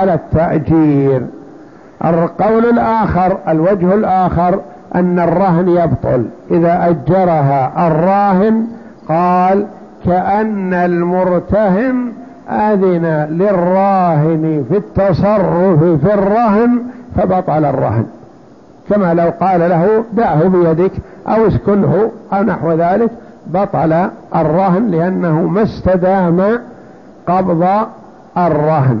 على التأجير. القول الآخر الوجه الآخر أن الرهن يبطل. إذا أجرها الراهن قال كأن المرتهن أذن للراهن في التصرف في الرهن فبطل الرهن. كما لو قال له دعه بيدك أو اسكنه أو نحو ذلك بطل الرهن لأنه ما استدام قبض الرهن.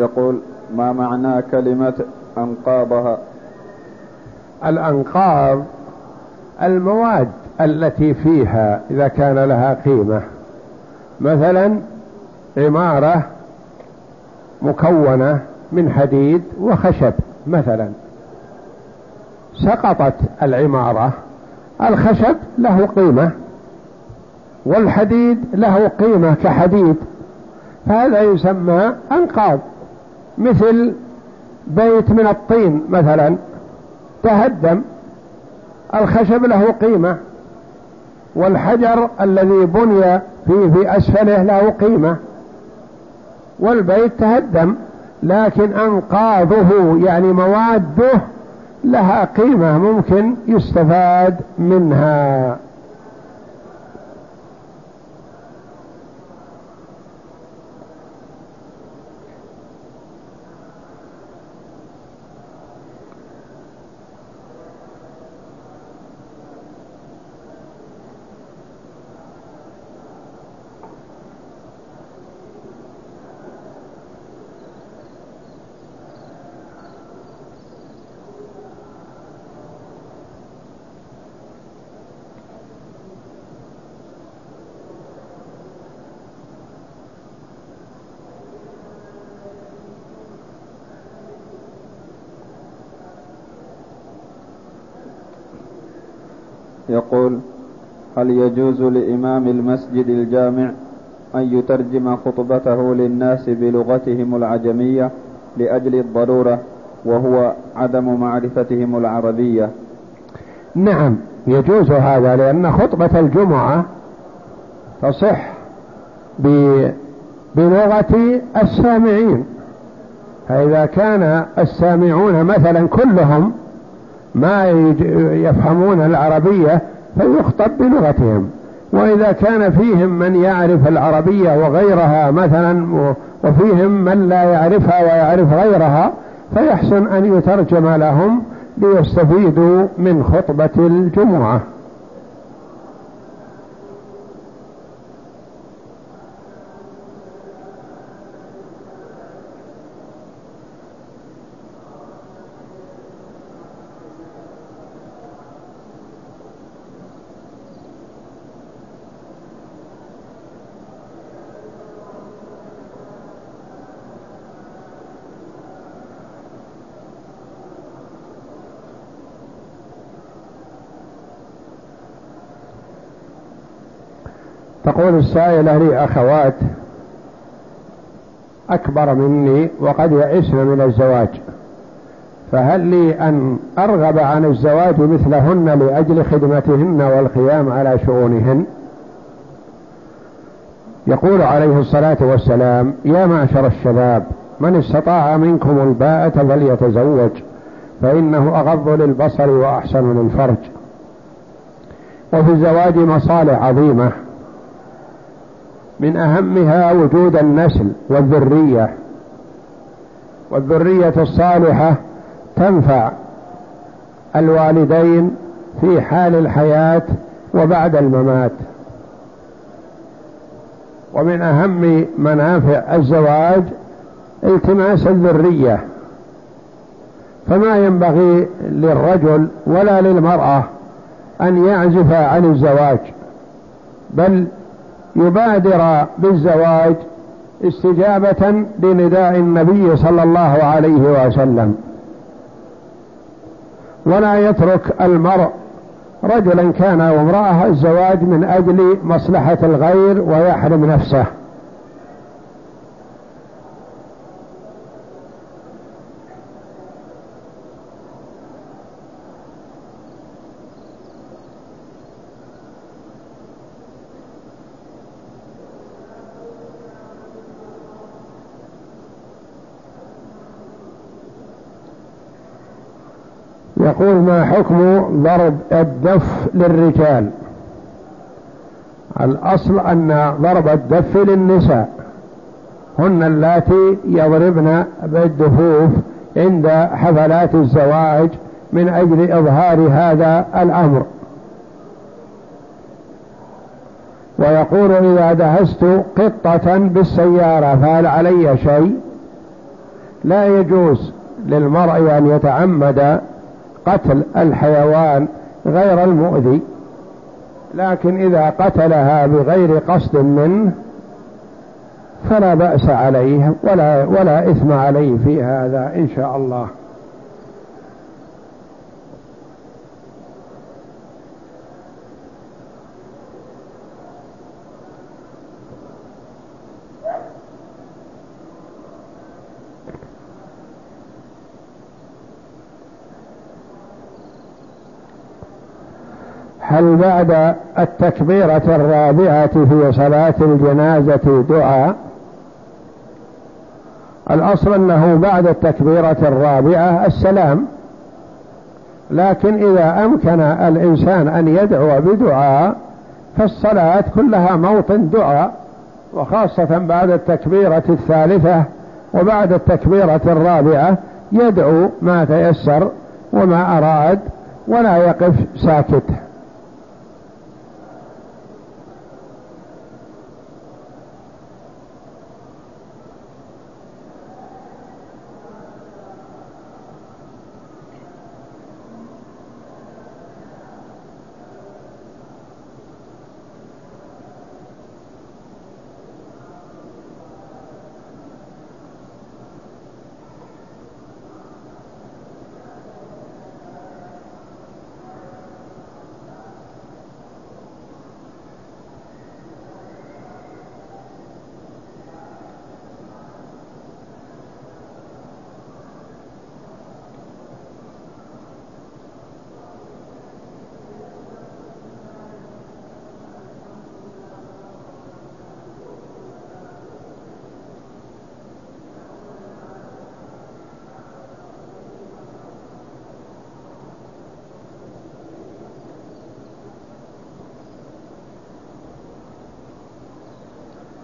يقول ما معنى كلمة أنقاضها الأنقاض المواد التي فيها إذا كان لها قيمة. مثلا عمارة مكونة من حديد وخشب مثلا. سقطت العمارة الخشب له قيمة والحديد له قيمة كحديد فهذا يسمى أنقاض مثل بيت من الطين مثلا تهدم الخشب له قيمة والحجر الذي بني فيه في أسفله له قيمة والبيت تهدم لكن أنقاضه يعني مواده لها قيمة ممكن يستفاد منها. يقول هل يجوز لإمام المسجد الجامع أن يترجم خطبته للناس بلغتهم العجمية لأجل الضرورة وهو عدم معرفتهم العربية؟ نعم يجوز هذا لأن خطبة الجمعة تصح بلغة السامعين. فإذا كان السامعون مثلا كلهم ما يفهمون العربية فيخطب بلغتهم. وإذا كان فيهم من يعرف العربية وغيرها مثلا وفيهم من لا يعرفها ويعرف غيرها فيحسن أن يترجم لهم ليستفيدوا من خطبة الجمعة. تقول السائلة لي أخوات أكبر مني وقد يئسن من الزواج فهل لي أن أرغب عن الزواج مثلهن لأجل خدمتهن والقيام على شؤونهن؟ يقول عليه الصلاة والسلام يا معشر الشباب من استطاع منكم الباءة فليتزوج فإنه أغض للبصر وأحسن للفرج وفي الزواج مصالح عظيمة من أهمها وجود النسل والذرية. والذرية الصالحة تنفع الوالدين في حال الحياة وبعد الممات. ومن أهم منافع الزواج التماس الذرية. فما ينبغي للرجل ولا للمرأة أن يعزف عن الزواج بل يبادر بالزواج استجابة لنداء النبي صلى الله عليه وسلم. ولا يترك المرء رجلا كان أو امرأة الزواج من أجل مصلحة الغير ويحرم نفسه. يقول ما حكم ضرب الدف للرجال؟ الأصل أن ضرب الدف للنساء هن اللاتي يضربن بالدفوف عند حفلات الزواج من أجل إظهار هذا الأمر. ويقول إذا دهست قطة بالسيارة فهل علي شيء؟ لا يجوز للمرء أن يتعمد قتل الحيوان غير المؤذي لكن إذا قتلها بغير قصد منه فلا بأس عليه ولا, ولا إثم عليه في هذا إن شاء الله. هل بعد التكبيرة الرابعة في صلاة الجنازة دعاء؟ الأصل أنه بعد التكبيرة الرابعة السلام. لكن إذا أمكن الإنسان أن يدعو بدعاء فالصلاة كلها موطن دعاء وخاصة بعد التكبيرة الثالثة وبعد التكبيرة الرابعة يدعو ما تيسر وما أراد ولا يقف ساكت.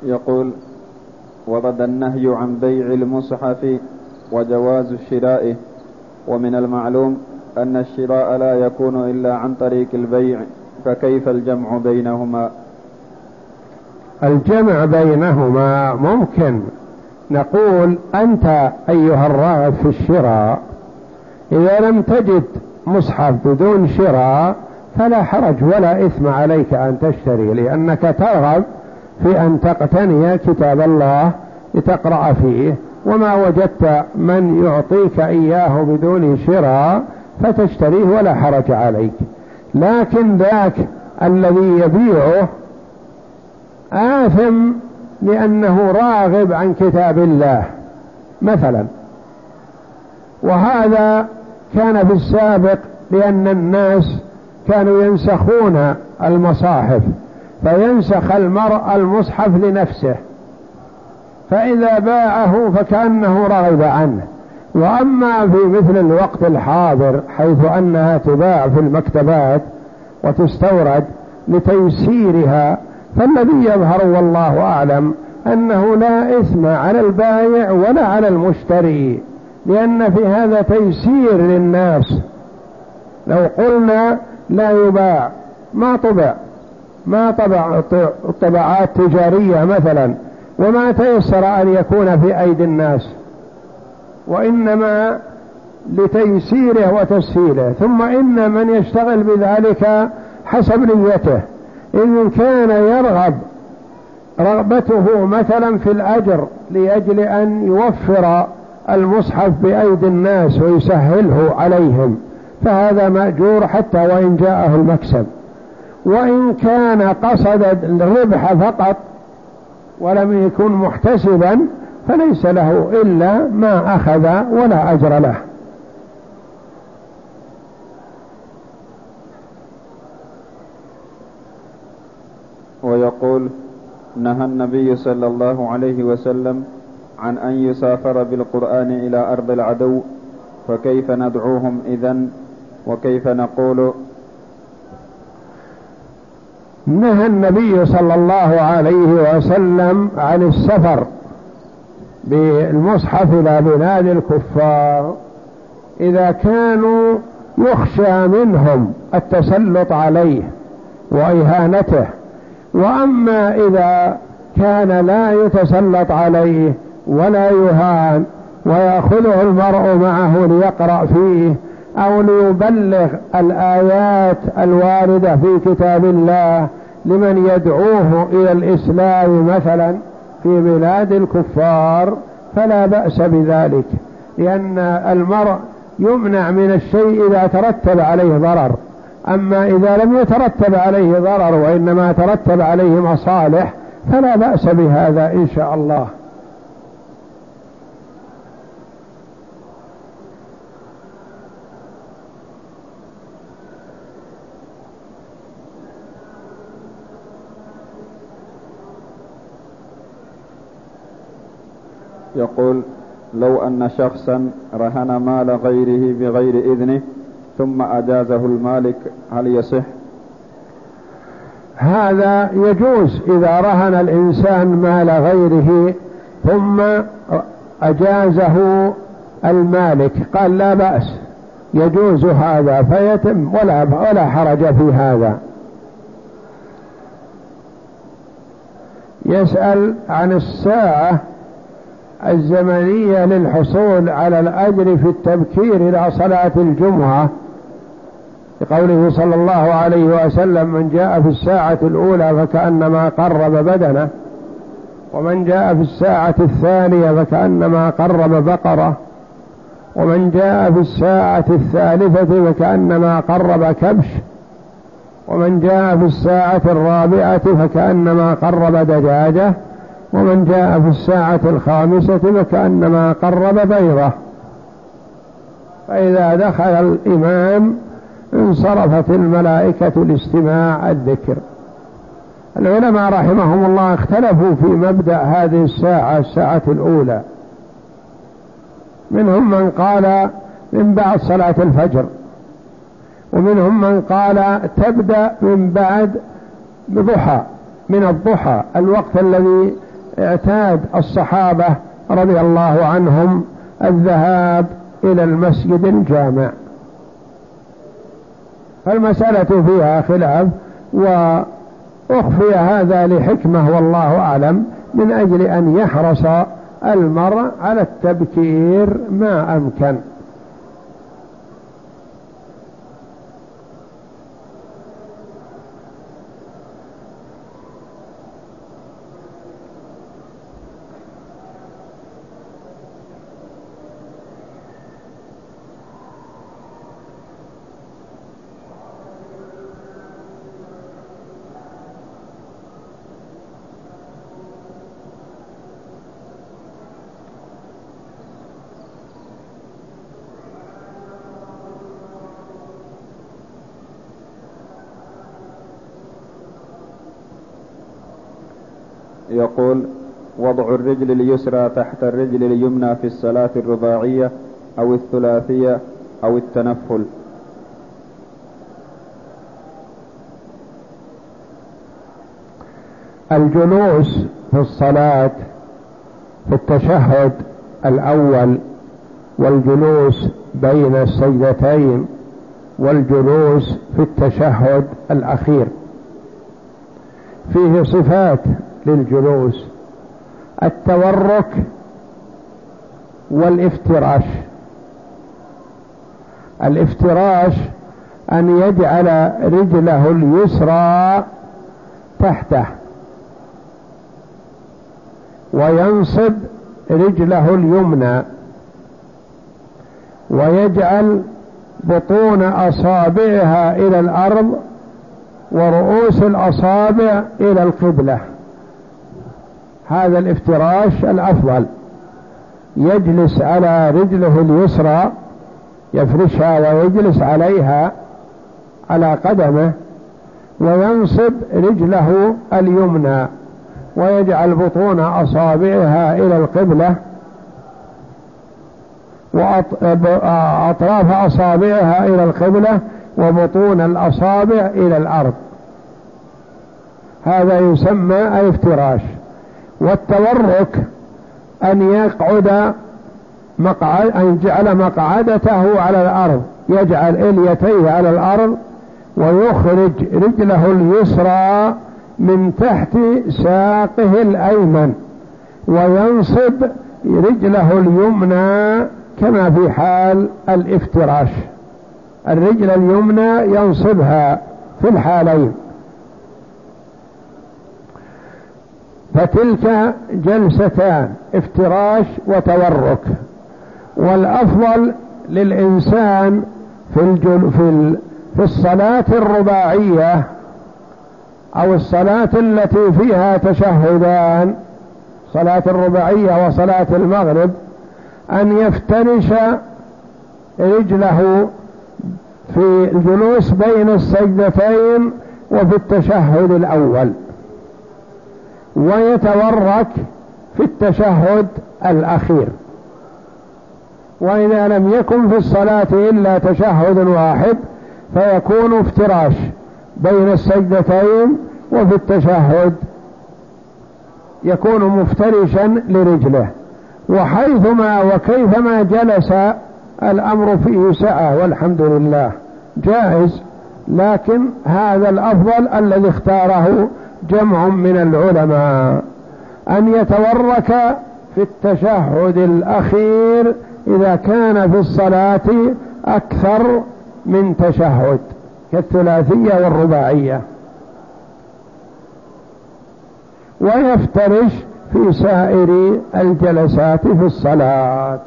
يقول ورد النهي عن بيع المصحف وجواز شرائه. ومن المعلوم أن الشراء لا يكون إلا عن طريق البيع فكيف الجمع بينهما؟ الجمع بينهما ممكن. نقول أنت أيها الراغب في الشراء إذا لم تجد مصحف بدون شراء فلا حرج ولا إثم عليك أن تشتري لأنك ترغب في أن تقتني كتاب الله لتقرأ فيه وما وجدت من يعطيك إياه بدون شراء فتشتريه ولا حرج عليك. لكن ذاك الذي يبيعه آثم لأنه راغب عن كتاب الله مثلا. وهذا كان في السابق لأن الناس كانوا ينسخون المصاحف. فينسخ المرء المصحف لنفسه. فإذا باعه فكأنه رغب عنه. وأما في مثل الوقت الحاضر حيث أنها تباع في المكتبات وتستورد لتيسيرها فالذي يظهر والله أعلم أنه لا إثم على البايع ولا على المشتري لأن في هذا تيسير للناس. لو قلنا لا يباع ما طبع. ما طبع طبعات تجارية مثلا وما تيسر أن يكون في أيدي الناس وإنما لتيسيره وتسهيله. ثم إن من يشتغل بذلك حسب نيته. إن كان يرغب رغبته مثلا في الأجر لأجل أن يوفر المصحف بأيدي الناس ويسهله عليهم فهذا مأجور حتى وإن جاءه المكسب. وإن كان قصد الربح فقط ولم يكن محتسبا فليس له إلا ما أخذ ولا أجر له. ويقول نهى النبي صلى الله عليه وسلم عن أن يسافر بالقرآن إلى أرض العدو فكيف ندعوهم إذن؟ وكيف نقول نهى النبي صلى الله عليه وسلم عن السفر بالمصحف إلى بلاد الكفار إذا كانوا يخشى منهم التسلط عليه وإهانته. وأما إذا كان لا يتسلط عليه ولا يهان ويأخذه المرء معه ليقرأ فيه أو ليبلغ الآيات الواردة في كتاب الله لمن يدعوه إلى الإسلام مثلا في بلاد الكفار فلا بأس بذلك لأن المرء يمنع من الشيء إذا ترتب عليه ضرر. أما إذا لم يترتب عليه ضرر وإنما ترتب عليه مصالح فلا بأس بهذا إن شاء الله. يقول لو أن شخصا رهن مال غيره بغير إذنه ثم أجازه المالك هل يصح؟ هذا يجوز إذا رهن الإنسان مال غيره ثم أجازه المالك. قال لا بأس يجوز هذا فيتم ولا ولا حرج في هذا. يسأل عن الساعة الزمنية للحصول على الأجر في التبكير إلى صلاة الجمعة لقوله صلى الله عليه وسلم من جاء في الساعة الأولى فكأنما قرب بدنه ومن جاء في الساعة الثانية فكأنما قرب بقرة ومن جاء في الساعة الثالثة فكأنما قرب كبش ومن جاء في الساعة الرابعة فكأنما قرب دجاجة. ومن جاء في الساعة الخامسة فكأنما قرب بيضة. فإذا دخل الإمام انصرفت الملائكة لاستماع الذكر. العلماء رحمهم الله اختلفوا في مبدأ هذه الساعة الساعة الأولى. منهم من قال من بعد صلاة الفجر. ومنهم من قال تبدأ من بعد بضحى من الضحى الوقت الذي اعتاد الصحابة رضي الله عنهم الذهاب إلى المسجد الجامع. فالمسألة فيها خلاف وأخفي هذا لحكمة والله أعلم من أجل أن يحرص المرء على التبكير ما أمكن. يقول وضع الرجل اليسرى تحت الرجل اليمنى في الصلاة الرباعية أو الثلاثية أو التنفل. الجلوس في الصلاة في التشهد الأول والجلوس بين السجدتين والجلوس في التشهد الأخير. فيه صفات للجلوس التورك والافتراش. الافتراش أن يجعل رجله اليسرى تحته وينصب رجله اليمنى ويجعل بطون أصابعها إلى الأرض ورؤوس الأصابع إلى القبلة. هذا الافتراش الأفضل. يجلس على رجله اليسرى يفرشها ويجلس عليها على قدمه وينصب رجله اليمنى ويجعل بطون أصابعها إلى القبلة وأطراف أصابعها إلى القبلة وبطون الأصابع إلى الأرض. هذا يسمى الافتراش. والتورك أن يقعد مقعد أن يجعل مقعدته على الأرض يجعل إليتيه على الأرض ويخرج رجله اليسرى من تحت ساقه الأيمن وينصب رجله اليمنى كما في حال الافتراش. الرجل اليمنى ينصبها في الحالين. فتلك جلستان افتراش وتورك. والأفضل للإنسان في, الجل في, في الصلاة الرباعية أو الصلاة التي فيها تشهدان صلاة الرباعية وصلاة المغرب أن يفترش رجله في الجلوس بين السجدتين وفي التشهد الأول. ويتورك في التشهد الأخير. وإذا لم يكن في الصلاة إلا تشهد واحد فيكون افتراش بين السجدتين وفي التشهد. يكون مفترشا لرجله. وحيثما وكيفما جلس الأمر فيه سعة والحمد لله. جائز لكن هذا الأفضل الذي اختاره جمع من العلماء أن يتورك في التشهد الأخير إذا كان في الصلاة أكثر من تشهد كالثلاثية والرباعية. ويفترش في سائر الجلسات في الصلاة.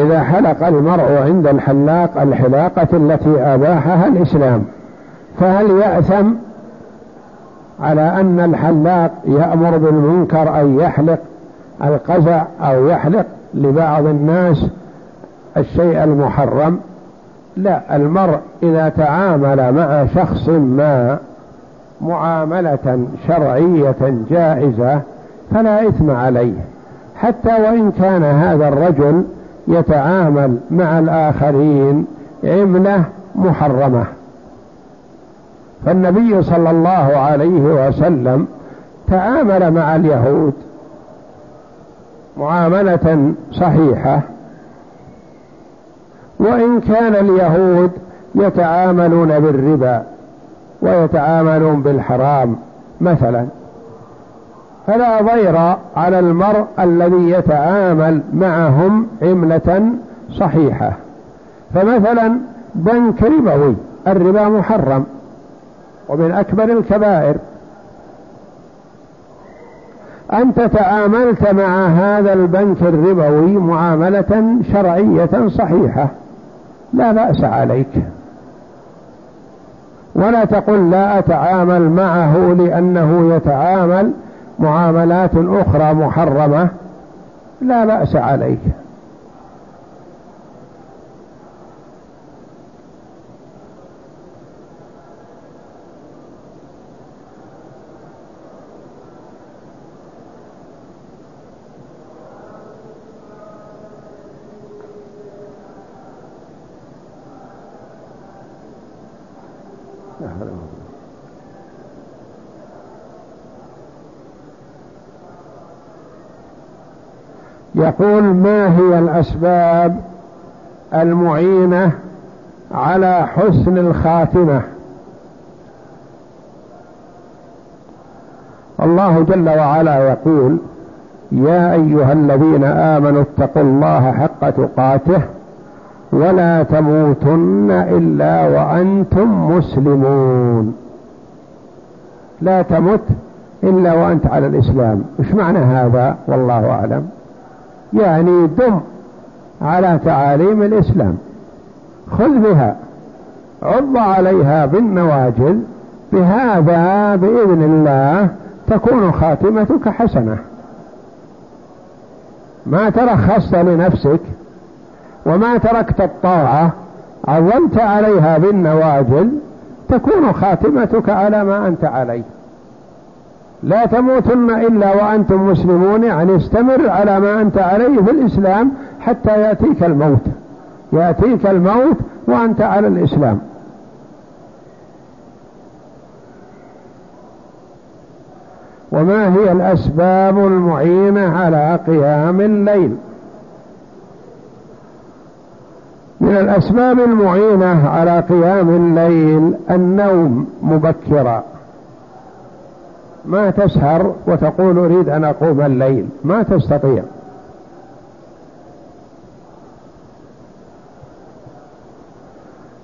إذا حلق المرء عند الحلاق الحلاقة التي أباحها الإسلام فهل يأثم على أن الحلاق يأمر بالمنكر أن يحلق القزع أو يحلق لبعض الناس الشيء المحرم؟ لا المرء إذا تعامل مع شخص ما معاملة شرعية جائزة فلا إثم عليه حتى وإن كان هذا الرجل يتعامل مع الآخرين عملة محرمة. فالنبي صلى الله عليه وسلم تعامل مع اليهود معاملة صحيحة. وإن كان اليهود يتعاملون بالربا ويتعاملون بالحرام مثلا. فلا ضير على المرء الذي يتعامل معهم عملة صحيحة. فمثلا بنك ربوي الربا محرم ومن أكبر الكبائر. أنت تعاملت مع هذا البنك الربوي معاملة شرعية صحيحة لا بأس عليك. ولا تقل لا أتعامل معه لأنه يتعامل معاملات أخرى محرمة لا بأس عليك. يقول ما هي الأسباب المعينة على حسن الخاتمة؟ الله جل وعلا يقول يا أيها الذين آمنوا اتقوا الله حق تقاته ولا تموتن إلا وأنتم مسلمون. لا تمت إلا وأنت على الإسلام. إيش معنى هذا؟ والله أعلم. يعني دم على تعاليم الإسلام. خذ بها. عض عليها بالنواجذ. بهذا بإذن الله تكون خاتمتك حسنة. ما ترخصت لنفسك وما تركت الطاعة عظمت عليها بالنواجذ تكون خاتمتك على ما أنت عليه. لا تموتن إلا وأنتم مسلمون يعني استمر على ما أنت عليه في الإسلام حتى يأتيك الموت. يأتيك الموت وأنت على الإسلام. وما هي الأسباب المعينة على قيام الليل؟ من الأسباب المعينة على قيام الليل النوم مبكرا. ما تسهر وتقول أريد أن أقوم الليل. ما تستطيع.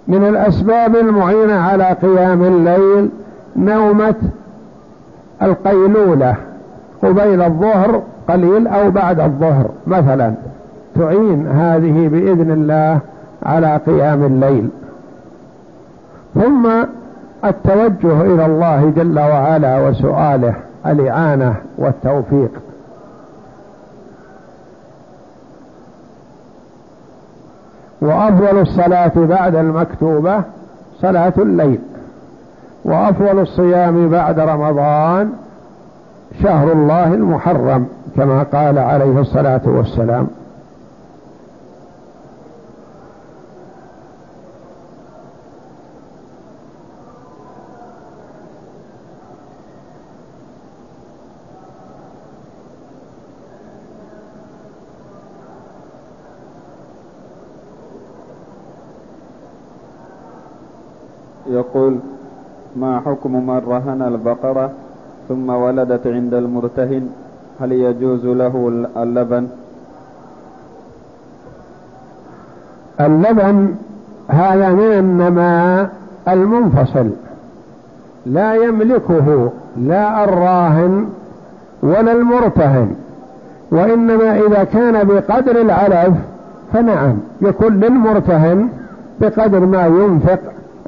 من الأسباب المعينة على قيام الليل نومة القيلولة. قبيل الظهر قليل أو بعد الظهر. مثلا تعين هذه بإذن الله على قيام الليل. ثم التوجه إلى الله جل وعلا وسؤاله الإعانة والتوفيق. وأفضل الصلاة بعد المكتوبة صلاة الليل. وأفضل الصيام بعد رمضان شهر الله المحرم كما قال عليه الصلاة والسلام. يقول ما حكم من رهن البقرة ثم ولدت عند المرتهن؟ هل يجوز له اللبن؟ اللبن هذا من النماء المنفصل لا يملكه لا الراهن ولا المرتهن وإنما إذا كان بقدر العلف فنعم يكون للمرتهن بقدر ما ينفق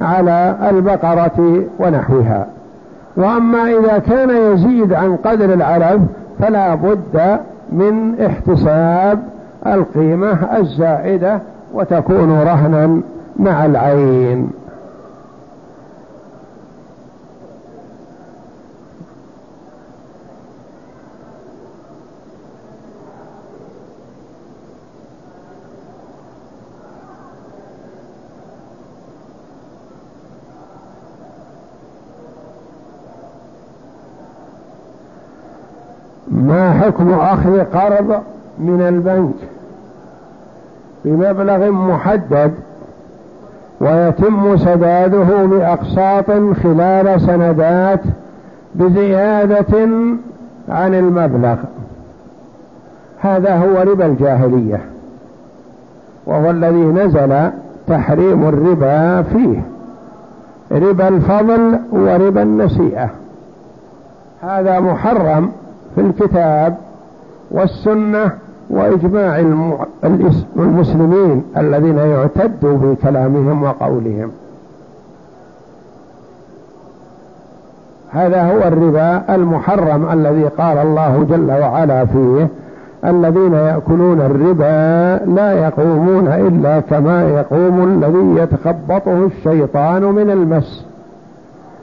على البقرة ونحوها. وأما إذا كان يزيد عن قدر العلف فلا بد من احتساب القيمة الزائدة وتكون رهنا مع العين. ما حكم أخذ قرض من البنك بمبلغ محدد ويتم سداده بأقساط خلال سندات بزيادة عن المبلغ. هذا هو ربا الجاهلية وهو الذي نزل تحريم الربا فيه ربا الفضل وربا النسيئة. هذا محرم في الكتاب والسنة وإجماع المسلمين الذين يعتدوا بكلامهم وقولهم. هذا هو الربا المحرم الذي قال الله جل وعلا فيه الذين يأكلون الربا لا يقومون إلا كما يقوم الذي يتخبطه الشيطان من المس.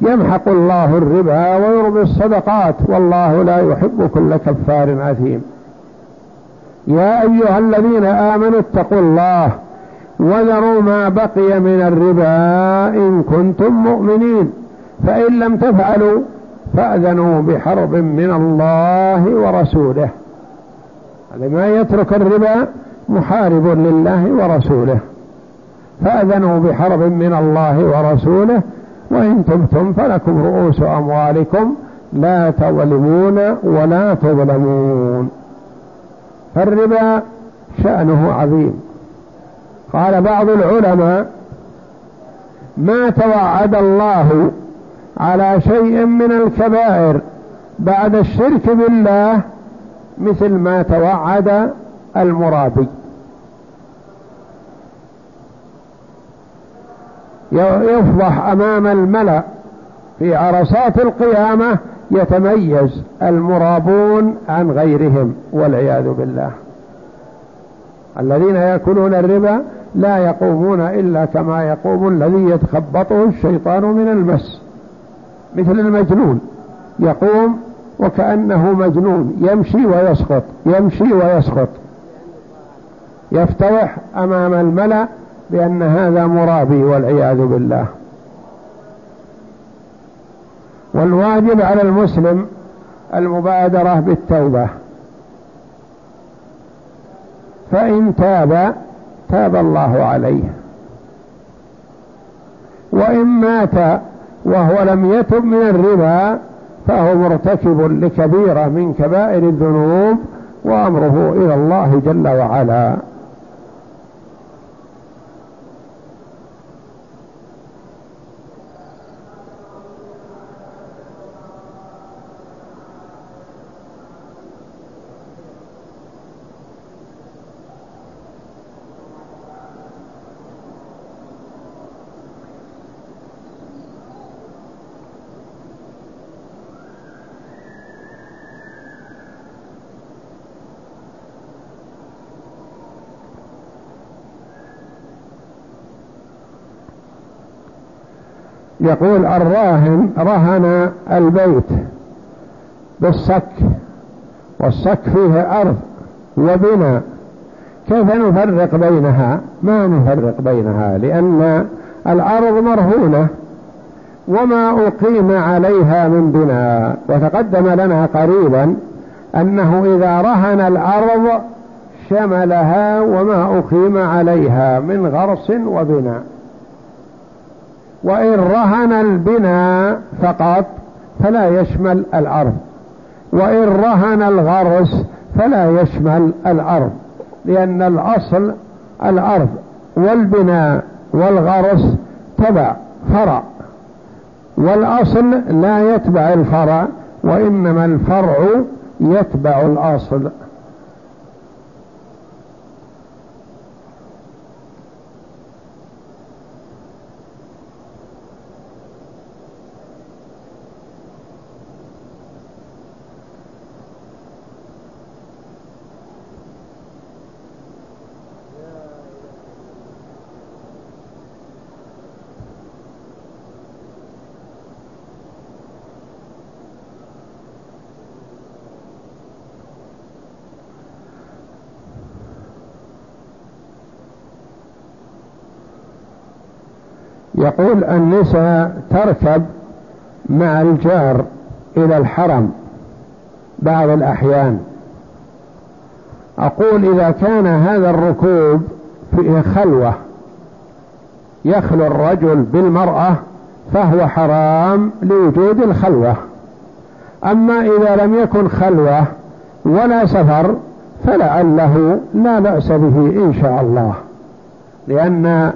يمحق الله الربا ويربي الصدقات والله لا يحب كل كفار أثيم يا أيها الذين آمنوا اتقوا الله وذروا ما بقي من الربا إن كنتم مؤمنين. فإن لم تفعلوا فأذنوا بحرب من الله ورسوله. ما يترك الربا محارب لله ورسوله. فأذنوا بحرب من الله ورسوله وإن تبتم فلكم رؤوس أموالكم لا تظلمون ولا تظلمون. فالربا شأنه عظيم. قال بعض العلماء ما توعد الله على شيء من الكبائر بعد الشرك بالله مثل ما توعد المرابي. يفضح أمام الملأ في عرصات القيامة يتميز المرابون عن غيرهم والعياذ بالله. الذين يأكلون الربا لا يقومون إلا كما يقوم الذي يتخبطه الشيطان من المس. مثل المجنون يقوم وكأنه مجنون يمشي ويسقط يمشي ويسقط يفتضح أمام الملأ بأن هذا مرابي والعياذ بالله. والواجب على المسلم المبادرة بالتوبة. فإن تاب تاب الله عليه. وإن مات وهو لم يتب من الربا فهو مرتكب لكبيرة من كبائر الذنوب وأمره إلى الله جل وعلا. يقول الراهن رهن البيت بالصك والصك فيه أرض وبنى كيف نفرق بينها؟ ما نفرق بينها لأن الأرض مرهونة وما أقيم عليها من بناء. وتقدم لنا قريبا أنه إذا رهن الأرض شملها وما أقيم عليها من غرس وبناء. وإن رهن البناء فقط فلا يشمل الأرض. وإن رهن الغرس فلا يشمل الأرض لأن الأصل الأرض والبناء والغرس تبع فرع والأصل لا يتبع الفرع وإنما الفرع يتبع الأصل. يقول النساء تركب مع الجار إلى الحرم بعض الأحيان. أقول إذا كان هذا الركوب في خلوة يخلو الرجل بالمرأة فهو حرام لوجود الخلوة. أما إذا لم يكن خلوة ولا سفر فلعله لا بأس به إن شاء الله لأن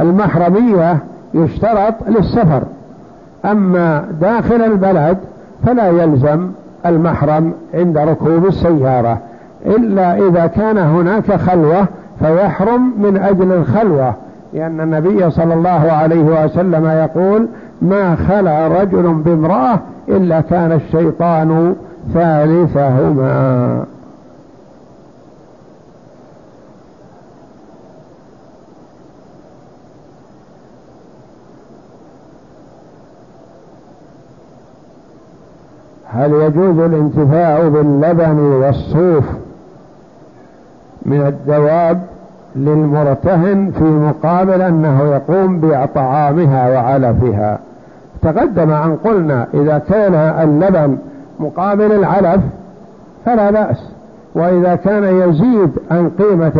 المحرمية يشترط للسفر. أما داخل البلد فلا يلزم المحرم عند ركوب السيارة إلا إذا كان هناك خلوة فيحرم من أجل الخلوة لأن النبي صلى الله عليه وسلم يقول ما خلع رجل بامرأة إلا كان الشيطان ثالثهما. هل يجوز الانتفاع باللبن والصوف من الدواب للمرتهن في مقابل أنه يقوم بطعامها وعلفها؟ تقدم أن قلنا إذا كان اللبن مقابل العلف فلا بأس وإذا كان يزيد عن قيمة